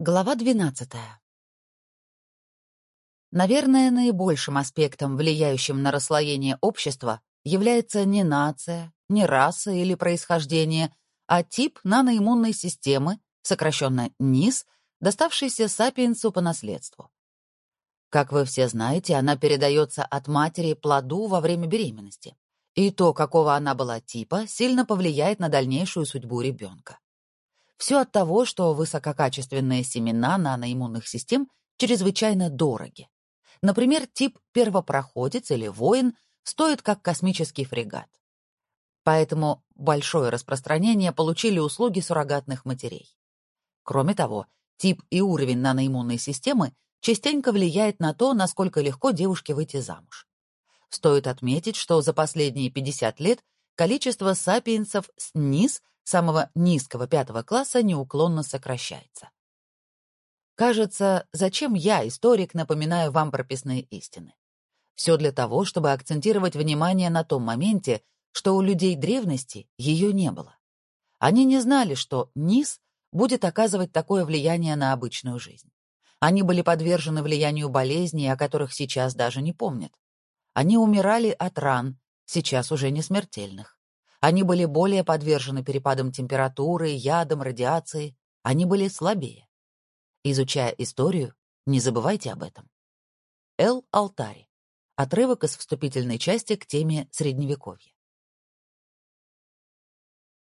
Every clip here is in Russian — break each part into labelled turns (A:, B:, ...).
A: Глава 12. Наверное, наибольшим аспектом, влияющим на расслоение общества, является не нация, не раса или происхождение, а тип наноиммунной системы, сокращенно НИС, доставшийся сапиенсу по наследству. Как вы все знаете, она передается от матери плоду во время беременности. И то, какого она была типа, сильно повлияет на дальнейшую судьбу ребенка. Все от того, что высококачественные семена наноиммунных систем чрезвычайно дороги. Например, тип первопроходец или воин стоит как космический фрегат. Поэтому большое распространение получили услуги суррогатных матерей. Кроме того, тип и уровень наноиммунной системы частенько влияет на то, насколько легко девушке выйти замуж. Стоит отметить, что за последние 50 лет количество сапиенсов с низ самого низкого пятого класса неуклонно сокращается. Кажется, зачем я, историк, напоминаю вам прописные истины? Все для того, чтобы акцентировать внимание на том моменте, что у людей древности ее не было. Они не знали, что низ будет оказывать такое влияние на обычную жизнь. Они были подвержены влиянию болезней, о которых сейчас даже не помнят. Они умирали от ран, сейчас уже не смертельных. Они были более подвержены перепадам температуры, ядам, радиации. Они были слабее. Изучая историю, не забывайте об этом. Эл Алтари. Отрывок из вступительной части к теме Средневековья.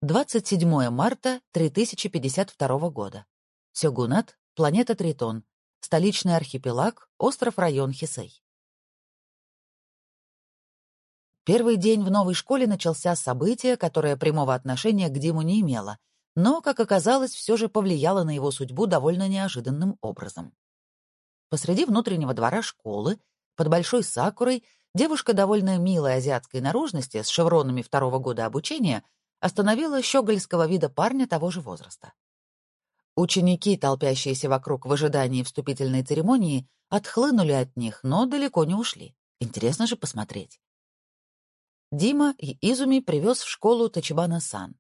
A: 27 марта 3052 года. Сёгунат, планета Тритон, столичный архипелаг, остров-район Хисей. Первый день в новой школе начался с события, которое прямого отношения к Диму не имело, но, как оказалось, все же повлияло на его судьбу довольно неожиданным образом. Посреди внутреннего двора школы, под большой сакурой, девушка довольно милой азиатской наружности с шевронами второго года обучения остановила щегольского вида парня того же возраста. Ученики, толпящиеся вокруг в ожидании вступительной церемонии, отхлынули от них, но далеко не ушли. Интересно же посмотреть. Дима и Изуми привез в школу Тачибана-сан.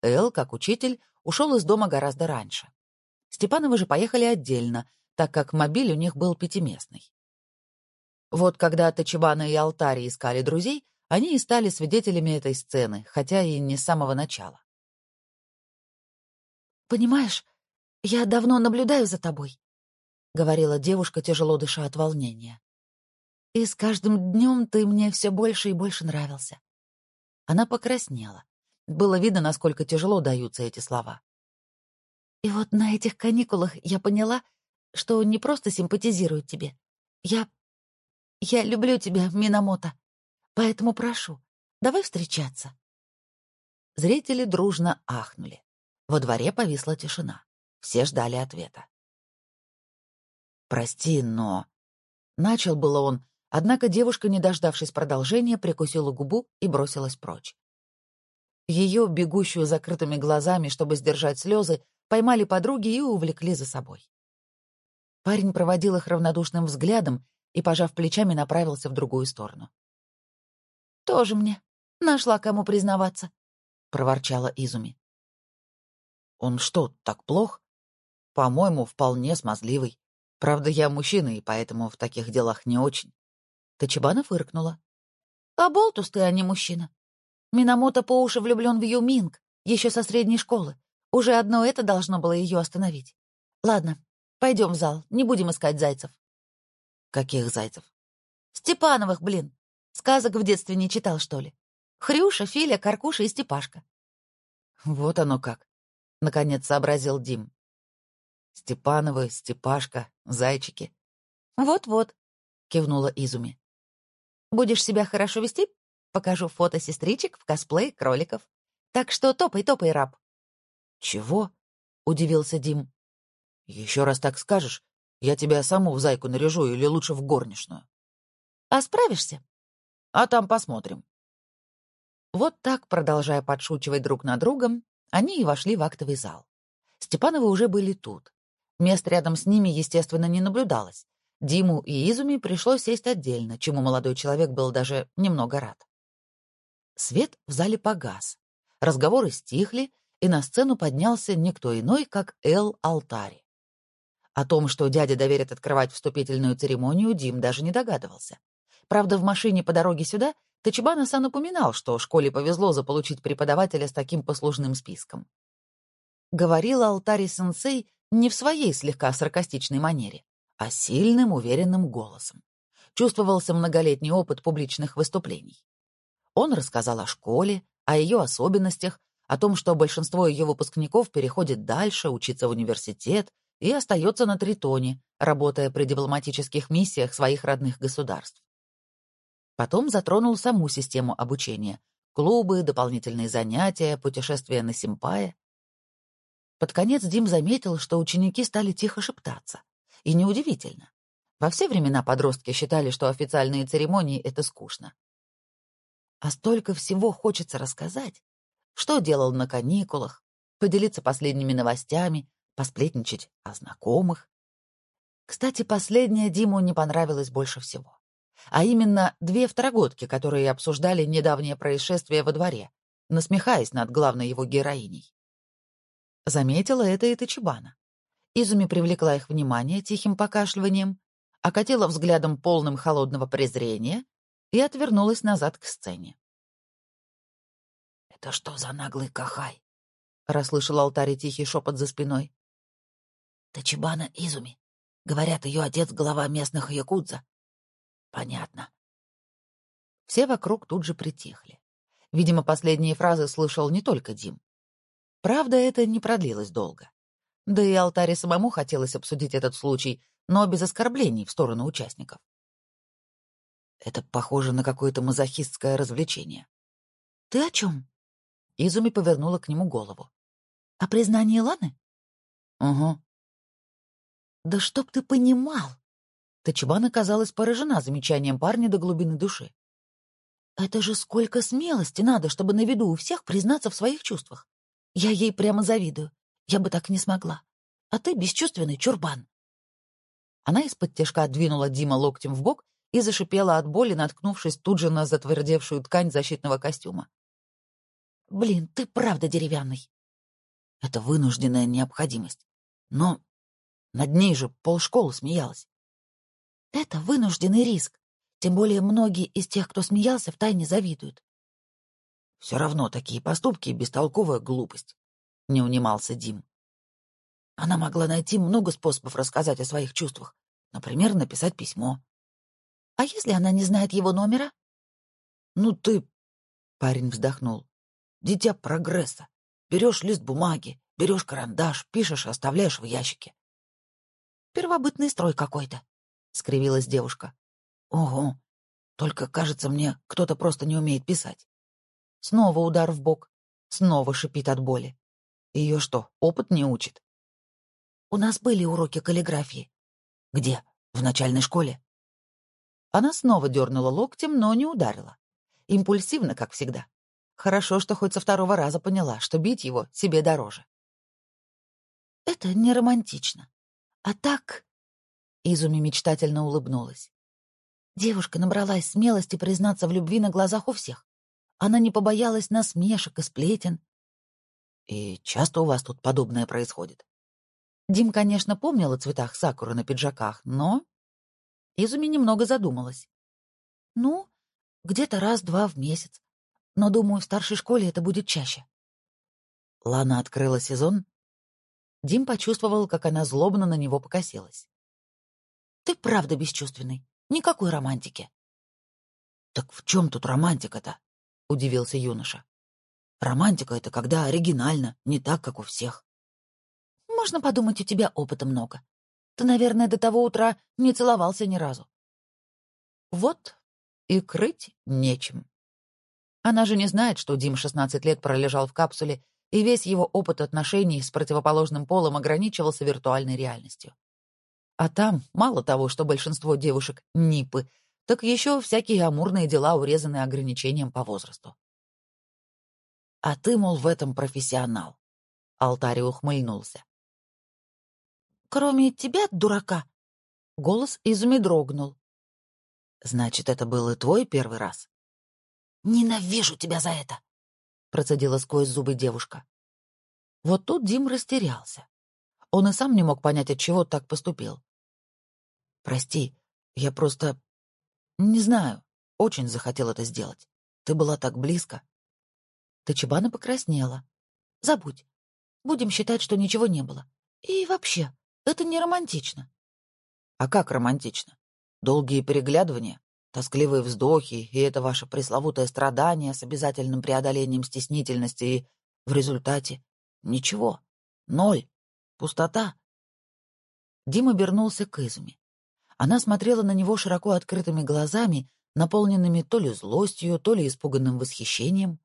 A: Эл, как учитель, ушел из дома гораздо раньше. Степановы же поехали отдельно, так как мобиль у них был пятиместный. Вот когда Тачибана и Алтари искали друзей, они и стали свидетелями этой сцены, хотя и не с самого начала.
B: «Понимаешь, я давно наблюдаю за тобой», — говорила девушка, тяжело дыша от волнения. И с каждым днем ты мне все больше и больше нравился. Она покраснела. Было видно, насколько тяжело даются эти слова. И вот на этих каникулах я поняла, что не просто симпатизирую тебе. Я... я люблю тебя, Минамото. Поэтому прошу, давай встречаться.
A: Зрители дружно ахнули. Во дворе повисла тишина. Все ждали ответа. «Прости, но...» Начал было он, Однако девушка, не дождавшись продолжения, прикусила губу и бросилась прочь. Ее, бегущую закрытыми глазами, чтобы сдержать слезы, поймали подруги и увлекли за собой. Парень проводил их равнодушным взглядом и, пожав плечами, направился в другую сторону.
B: «Тоже мне. Нашла, кому признаваться», — проворчала Изуми.
A: «Он что, так плох? По-моему, вполне смазливый. Правда, я мужчина, и поэтому в таких делах не очень».
B: Тачибана фыркнула. «А болтус ты, а не мужчина. Минамото по уши влюблен в Юминг, еще со средней школы. Уже одно это должно было ее остановить. Ладно, пойдем в зал, не будем искать зайцев».
A: «Каких зайцев?»
B: «Степановых, блин. Сказок в детстве не читал, что ли? Хрюша, Филя, Каркуша и Степашка».
A: «Вот оно как», — наконец сообразил Дим. «Степановы, Степашка, зайчики».
B: «Вот-вот», — кивнула Изуми. Будешь себя хорошо вести? Покажу фото сестричек в косплее кроликов. Так что топай, топай, раб.
A: Чего? Удивился Дим. Еще раз так скажешь, я тебя саму в зайку наряжу или лучше в горничную.
B: А справишься?
A: А там посмотрим. Вот так, продолжая подшучивать друг над другом, они и вошли в актовый зал. Степановы уже были тут. Мест рядом с ними, естественно, не наблюдалось, Диму и Изуми пришлось сесть отдельно, чему молодой человек был даже немного рад. Свет в зале погас. Разговоры стихли, и на сцену поднялся никто иной, как Эл Алтари. О том, что дядя доверит открывать вступительную церемонию, Дим даже не догадывался. Правда, в машине по дороге сюда Тачибана-сан упоминал, что школе повезло заполучить преподавателя с таким послужным списком. Говорил Алтари-сенсей не в своей слегка саркастичной манере, а сильным, уверенным голосом. Чувствовался многолетний опыт публичных выступлений. Он рассказал о школе, о ее особенностях, о том, что большинство ее выпускников переходит дальше, учиться в университет и остается на Тритоне, работая при дипломатических миссиях своих родных государств. Потом затронул саму систему обучения — клубы, дополнительные занятия, путешествия на Симпае. Под конец Дим заметил, что ученики стали тихо шептаться. И неудивительно. Во все времена подростки считали, что официальные церемонии — это скучно. А столько всего хочется рассказать. Что делал на каникулах, поделиться последними новостями, посплетничать о знакомых. Кстати, последнее Диму не понравилось больше всего. А именно две второгодки, которые обсуждали недавнее происшествие во дворе, насмехаясь над главной его героиней. Заметила это и Тачибана. Изуми привлекла их внимание тихим покашливанием, окатила взглядом полным холодного презрения и отвернулась назад к сцене.
B: «Это что за наглый кахай?»
A: — расслышал алтарь тихий шепот за спиной.
B: «Тачибана Изуми. Говорят, ее отец — глава местных якудза. Понятно».
A: Все вокруг тут же притихли. Видимо, последние фразы слышал не только Дим. Правда, это не продлилось долго. Да и алтаре самому хотелось обсудить этот случай, но без оскорблений в сторону участников. Это похоже на какое-то мазохистское развлечение.
B: «Ты о чем?»
A: Изуми повернула к нему голову.
B: «О признании Ланы?»
A: «Угу».
B: «Да чтоб ты понимал!»
A: Тачибана казалась поражена замечанием парня до глубины души.
B: «Это же сколько смелости надо, чтобы на виду у всех признаться в своих чувствах. Я ей прямо завидую. Я бы так не смогла. А ты бесчувственный чурбан».
A: Она из-под тяжка двинула Дима локтем в бок и зашипела от боли, наткнувшись тут же на затвердевшую ткань защитного костюма.
B: «Блин, ты правда деревянный».
A: Это вынужденная необходимость. Но над ней же полшколы смеялась.
B: Это вынужденный риск. Тем более многие из тех, кто смеялся, втайне завидуют.
A: Все равно такие поступки — бестолковая глупость, — не унимался Дим. Она могла найти много способов рассказать о своих чувствах. Например, написать письмо.
B: А если она не знает его номера?
A: Ну ты... Парень вздохнул. Дитя прогресса. Берешь лист бумаги, берешь карандаш, пишешь, оставляешь в ящике.
B: Первобытный строй какой-то, — скривилась девушка.
A: Ого, только, кажется мне, кто-то просто не умеет писать.
B: Снова удар в бок. Снова шипит от боли.
A: Ее что, опыт не учит?
B: У нас были уроки каллиграфии.
A: Где? В начальной школе? Она снова дернула локтем, но не ударила. Импульсивно, как всегда. Хорошо, что хоть со второго раза поняла, что бить его себе дороже.
B: Это не романтично. А так... Изуми мечтательно улыбнулась. Девушка набралась смелости признаться в любви на глазах у всех. Она не побоялась насмешек и сплетен.
A: «И часто у вас тут подобное происходит?»
B: Дим, конечно, помнил о цветах сакуры на пиджаках, но... Изуми немного задумалась. «Ну, где-то раз-два в месяц. Но, думаю, в старшей школе это будет чаще».
A: Лана открыла сезон. Дим почувствовал, как она злобно на него покосилась.
B: «Ты правда бесчувственный. Никакой романтики».
A: «Так в чем тут романтика-то?» — удивился юноша. «Романтика — это когда оригинально, не так, как у всех».
B: «Можно подумать, у тебя опыта много. Ты, наверное, до того утра не целовался ни разу».
A: «Вот, и крыть нечем». Она же не знает, что Дим 16 лет пролежал в капсуле, и весь его опыт отношений с противоположным полом ограничивался виртуальной реальностью. А там мало того, что большинство девушек — НИПы — так еще всякие амурные дела урезаны ограничением по возрасту. А ты, мол, в этом профессионал. Алтарь ухмыльнулся.
B: Кроме тебя, дурака.
A: Голос изуми дрогнул. Значит, это был и твой первый раз?
B: Ненавижу тебя за это, процедила сквозь зубы девушка.
A: Вот тут Дим растерялся. Он и сам не мог понять, от чего так поступил. «Прости, я просто... Не знаю, очень захотел это сделать. Ты была так близко». Тачибана покраснела. «Забудь. Будем считать, что ничего не было. И вообще, это не романтично». «А как романтично? Долгие переглядывания, тоскливые вздохи и это ваше пресловутое страдание с обязательным преодолением стеснительности и в результате ничего, ноль, пустота». Дима обернулся к Изуме. Она смотрела на него широко открытыми глазами, наполненными то ли злостью, то ли испуганным восхищением.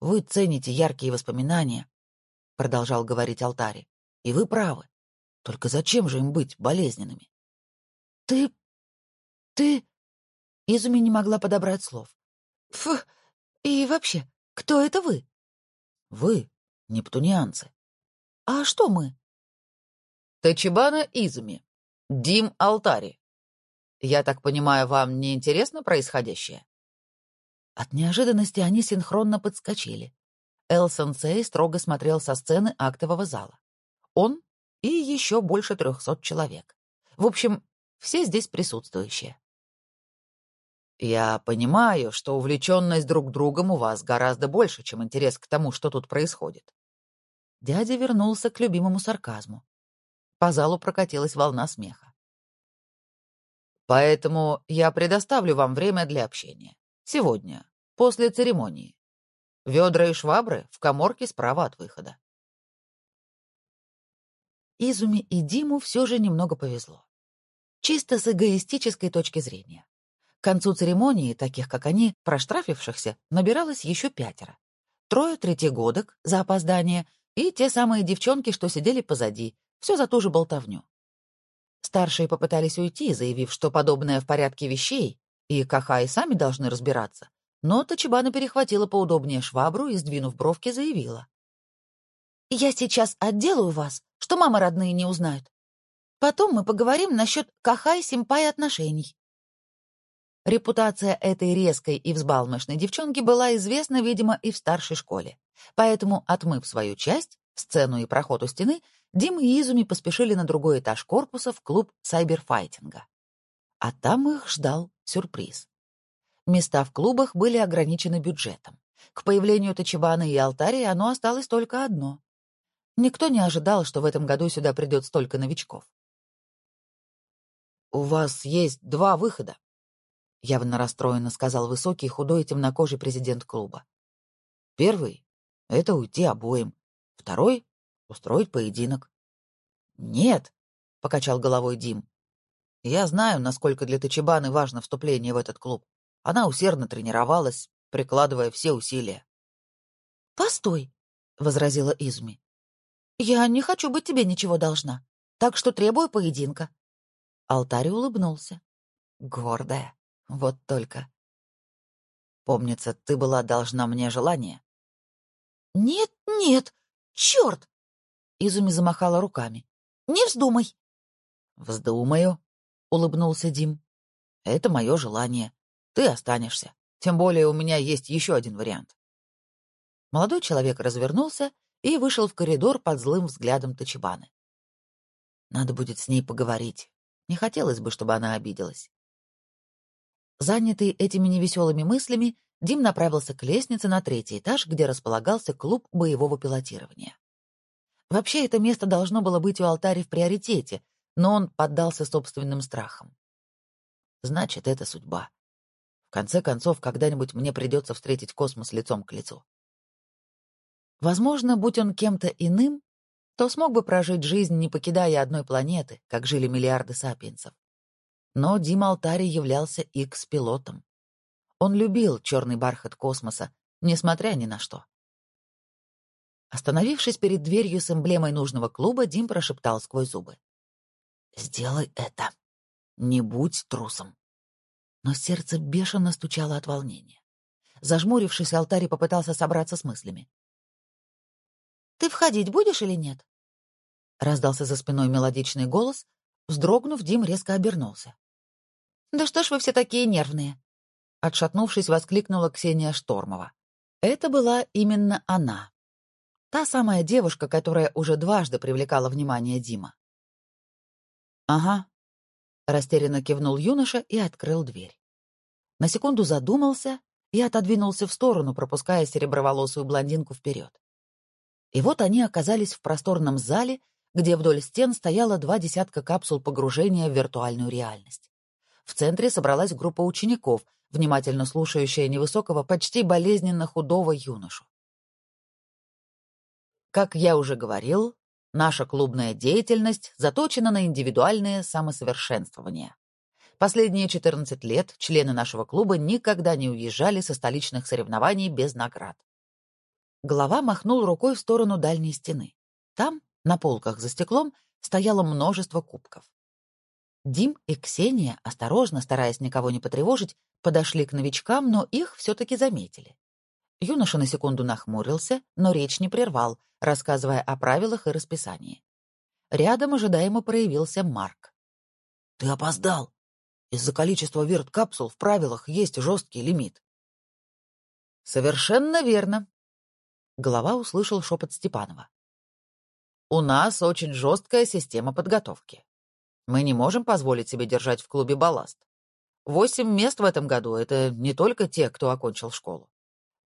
A: «Вы цените яркие воспоминания», — продолжал говорить Алтари, — «и вы правы. Только зачем же им быть болезненными?» «Ты... ты...» Изуми не могла подобрать слов. «Фу, и вообще, кто это вы?» «Вы, нептунианцы». «А что мы?» «Тачибана Изуми», Дим Алтари. Я так понимаю, вам не интересно происходящее? От неожиданности они синхронно подскочили. Эл Сенсей строго смотрел со сцены актового зала. Он и еще больше трехсот человек. В общем, все здесь присутствующие. Я понимаю, что увлеченность друг другом у вас гораздо больше, чем интерес к тому, что тут происходит. Дядя вернулся к любимому сарказму. По залу прокатилась волна смеха. «Поэтому я предоставлю вам время для общения. Сегодня, после церемонии. Ведра и швабры в коморке справа от выхода». Изуми и Диму все же немного повезло. Чисто с эгоистической точки зрения. К концу церемонии, таких как они, проштрафившихся, набиралось еще пятеро. Трое третьегодок за опоздание и те самые девчонки, что сидели позади, все за ту же болтовню. Старшие попытались уйти, заявив, что подобное в порядке вещей, и Каха и сами должны разбираться. Но Тачибана перехватила поудобнее швабру и, сдвинув бровки, заявила. «Я сейчас отделаю вас, что мамы родные не узнают. Потом мы поговорим насчет Каха и Симпай отношений». Репутация этой резкой и взбалмошной девчонки была известна, видимо, и в старшей школе. Поэтому, отмыв свою часть, сцену и проход у стены, Дима и Изуми поспешили на другой этаж корпуса в клуб сайберфайтинга. А там их ждал сюрприз. Места в клубах были ограничены бюджетом. К появлению Тачибана и Алтари оно осталось только одно. Никто не ожидал, что в этом году сюда придет столько новичков. «У вас есть два выхода», — явно расстроенно сказал высокий, худой и темнокожий президент клуба. «Первый — это уйти обоим. Второй устроить поединок. «Нет», — покачал головой Дим. «Я знаю, насколько для Тачибаны важно вступление в этот клуб. Она усердно тренировалась, прикладывая все усилия». «Постой», — возразила Изуми. «Я не хочу быть тебе ничего должна, так что требую поединка». Алтарь улыбнулся. «Гордая, вот только». «Помнится, ты была должна мне желание». «Нет, нет, черт!» Изуми замахала руками. «Не вздумай!» «Вздумаю», — улыбнулся Дим. «Это мое желание. Ты останешься. Тем более у меня есть еще один вариант». Молодой человек развернулся и вышел в коридор под злым взглядом Тачибаны. Надо будет с ней поговорить. Не хотелось бы, чтобы она обиделась. Занятый этими невеселыми мыслями, Дим направился к лестнице на третий этаж, где располагался клуб боевого пилотирования. Вообще, это место должно было быть у алтаря в приоритете, но он поддался собственным страхам. Значит, это судьба. В конце концов, когда-нибудь мне придется встретить космос лицом к лицу. Возможно, будь он кем-то иным, то смог бы прожить жизнь, не покидая одной планеты, как жили миллиарды сапиенсов. Но Дим Алтари являлся Икс-пилотом. Он любил черный бархат космоса, несмотря ни на что. Остановившись перед дверью с эмблемой нужного клуба, Дим прошептал сквозь зубы. «Сделай это. Не будь трусом». Но сердце бешено стучало от волнения. Зажмурившись, алтарь попытался собраться с мыслями. «Ты входить будешь или нет?» Раздался за спиной мелодичный голос. Вздрогнув, Дим резко обернулся. «Да что ж вы все такие нервные?» Отшатнувшись, воскликнула Ксения Штормова. Это была именно она, Та самая девушка, которая уже дважды привлекала внимание Дима. «Ага», — растерянно кивнул юноша и открыл дверь. На секунду задумался и отодвинулся в сторону, пропуская сереброволосую блондинку вперед. И вот они оказались в просторном зале, где вдоль стен стояло два десятка капсул погружения в виртуальную реальность. В центре собралась группа учеников, внимательно слушающая невысокого, почти болезненно худого юношу. Как я уже говорил, наша клубная деятельность заточена на индивидуальное самосовершенствование. Последние 14 лет члены нашего клуба никогда не уезжали со столичных соревнований без наград. Глава махнул рукой в сторону дальней стены. Там, на полках за стеклом, стояло множество кубков. Дим и Ксения, осторожно, стараясь никого не потревожить, подошли к новичкам, но их все-таки заметили. Юноша на секунду нахмурился, но речь не прервал, рассказывая о правилах и расписании. Рядом ожидаемо проявился Марк. «Ты опоздал. Из-за количества верткапсул в правилах есть жесткий лимит». «Совершенно верно», — глава услышал шепот Степанова. «У нас очень жесткая система подготовки. Мы не можем позволить себе держать в клубе балласт. Восемь мест в этом году — это не только те, кто окончил школу.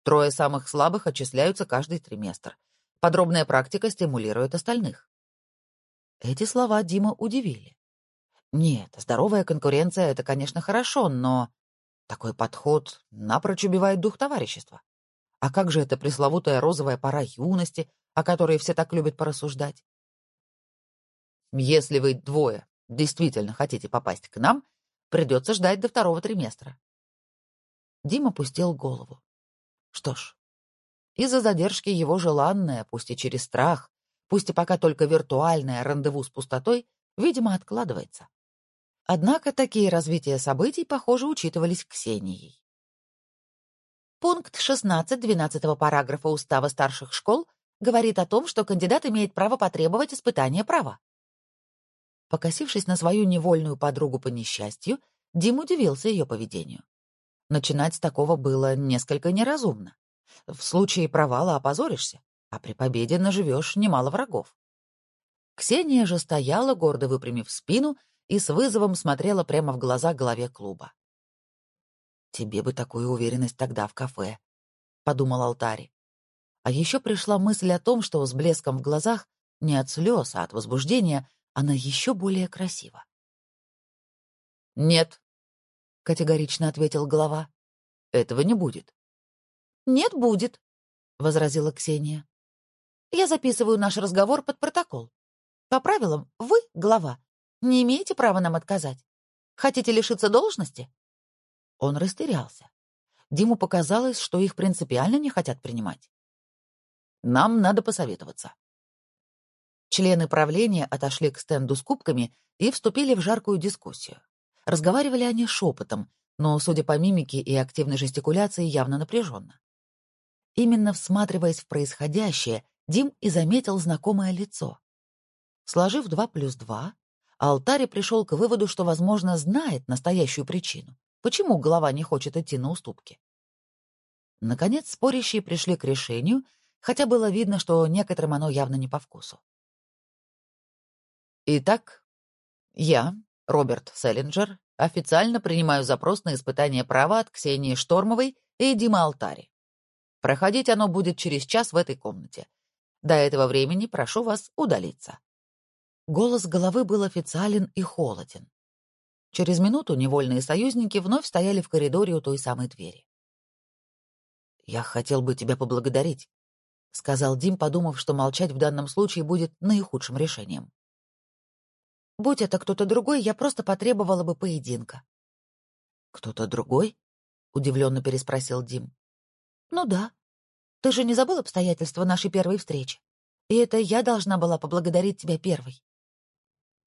A: Трое самых слабых отчисляются каждый триместр. Подробная практика стимулирует остальных. Эти слова Дима удивили. Нет, здоровая конкуренция — это, конечно, хорошо, но такой подход напрочь убивает дух товарищества. А как же эта пресловутая розовая пора юности, о которой все так любят порассуждать? Если вы двое действительно хотите попасть к нам, придется ждать до второго триместра. Дима пустил голову. Что ж, из-за задержки его желанное, пусть и через страх, пусть и пока только виртуальное рандеву с пустотой, видимо, откладывается. Однако такие развития событий, похоже, учитывались Ксенией. Пункт 16 12 параграфа Устава старших школ говорит о том, что кандидат имеет право потребовать испытания права. Покосившись на свою невольную подругу по несчастью, Дим удивился ее поведению. Начинать с такого было несколько неразумно. В случае провала опозоришься, а при победе наживешь немало врагов. Ксения же стояла, гордо выпрямив спину, и с вызовом смотрела прямо в глаза главе клуба. «Тебе бы такую уверенность тогда в кафе», — подумал Алтари. А еще пришла мысль о том, что с блеском в глазах не от слез, а от возбуждения она еще более красива. «Нет», категорично ответил глава. Этого не будет. Нет, будет, возразила Ксения. Я записываю наш разговор под протокол. По правилам, вы, глава, не имеете права нам отказать. Хотите лишиться должности? Он растерялся. Диму показалось, что их принципиально не хотят принимать. Нам надо посоветоваться. Члены правления отошли к стенду с кубками и вступили в жаркую дискуссию. Разговаривали они шепотом, но, судя по мимике и активной жестикуляции, явно напряженно. Именно всматриваясь в происходящее, Дим и заметил знакомое лицо. Сложив два плюс два, Алтари пришел к выводу, что, возможно, знает настоящую причину, почему голова не хочет идти на уступки. Наконец, спорящие пришли к решению, хотя было видно, что некоторым оно явно не по вкусу. Итак, я, Роберт Селлинджер, официально принимаю запрос на испытание права от Ксении Штормовой и Дима Алтари. Проходить оно будет через час в этой комнате. До этого времени прошу вас удалиться. Голос головы был официален и холоден. Через минуту невольные союзники вновь стояли в коридоре у той самой двери. «Я хотел бы тебя поблагодарить», — сказал Дим, подумав, что молчать в данном случае будет наихудшим решением. Будь это кто-то другой, я просто потребовала бы поединка. «Кто-то другой?» — удивленно переспросил Дим. «Ну да. Ты же не забыл обстоятельства нашей первой встречи? И это я должна была поблагодарить тебя первой».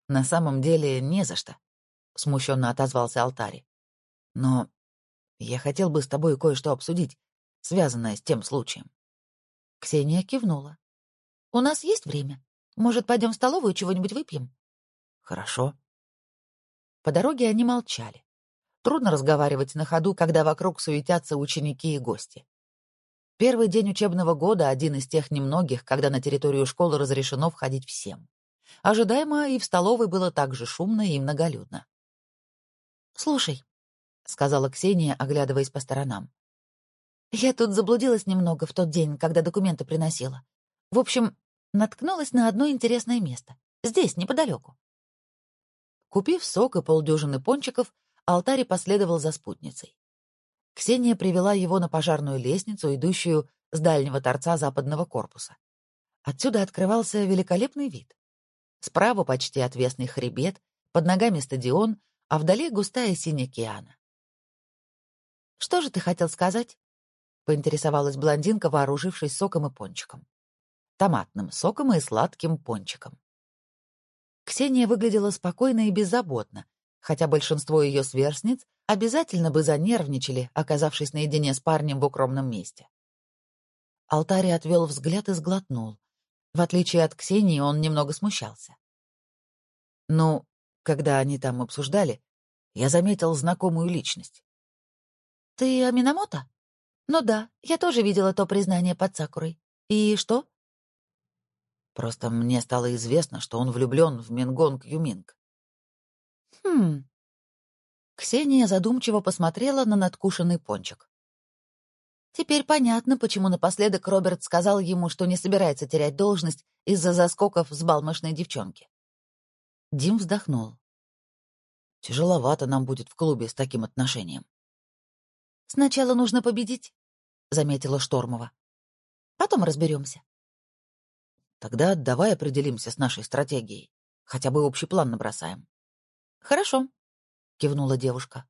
A: «На самом деле не за что», — смущенно отозвался Алтари. «Но я хотел бы с тобой кое-что обсудить, связанное с тем случаем». Ксения кивнула. «У нас есть время? Может, пойдем в столовую чего-нибудь выпьем?» Хорошо. По дороге они молчали. Трудно разговаривать на ходу, когда вокруг суетятся ученики и гости. Первый день учебного года — один из тех немногих, когда на территорию школы разрешено входить всем. Ожидаемо и в столовой было так же шумно и многолюдно.
B: «Слушай», — сказала Ксения, оглядываясь по сторонам. «Я тут заблудилась немного в тот день, когда документы приносила. В общем, наткнулась на одно интересное место. Здесь, неподалеку.
A: Купив сок и полдюжины пончиков, алтарь последовал за спутницей. Ксения привела его на пожарную лестницу, идущую с дальнего торца западного корпуса. Отсюда открывался великолепный вид. Справа почти отвесный хребет, под ногами стадион, а вдали густая синяя океана.
B: «Что же ты хотел сказать?» — поинтересовалась блондинка, вооружившись соком и пончиком.
A: Томатным соком и сладким пончиком. Ксения выглядела спокойно и беззаботно, хотя большинство ее сверстниц обязательно бы занервничали, оказавшись наедине с парнем в укромном месте. Алтарь отвел взгляд и сглотнул. В отличие от Ксении, он немного смущался. Ну, когда они там обсуждали, я заметил знакомую личность.
B: «Ты Аминамото?» «Ну да, я тоже видела то признание под Сакурой. И что?»
A: Просто мне стало известно, что он влюблен в Мингонг Юминг.
B: «Хм...» Ксения задумчиво посмотрела на надкушенный пончик. Теперь понятно, почему напоследок Роберт сказал ему, что не собирается терять должность из-за заскоков с балмошной девчонки.
A: Дим вздохнул. «Тяжеловато нам будет в клубе с таким отношением».
B: «Сначала нужно победить», — заметила Штормова. «Потом разберемся.
A: Тогда давай определимся с нашей стратегией. Хотя бы общий план набросаем.
B: Хорошо, кивнула девушка.